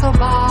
So bar.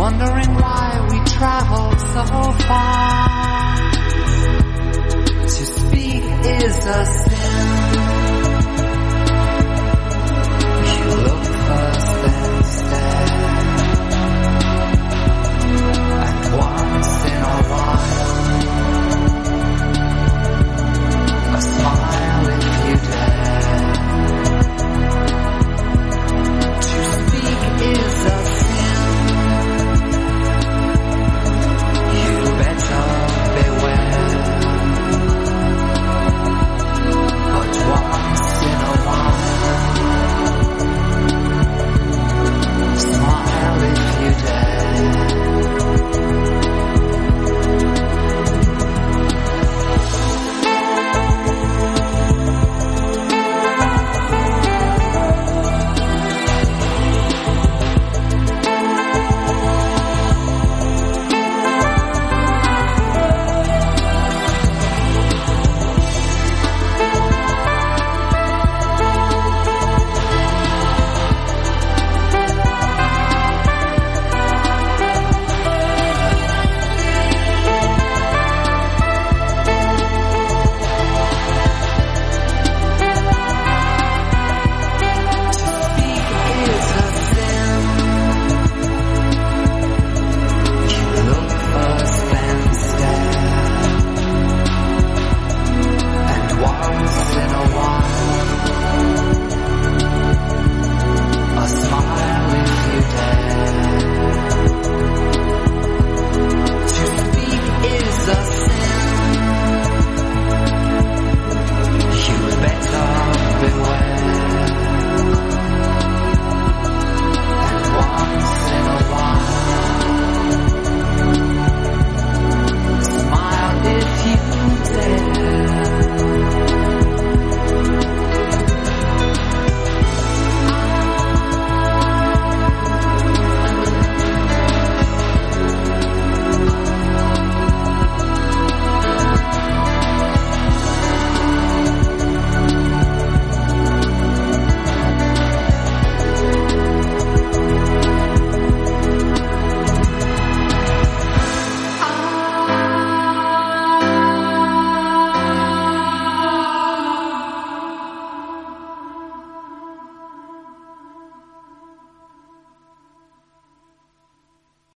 wondering why we traveled so far. To speak is a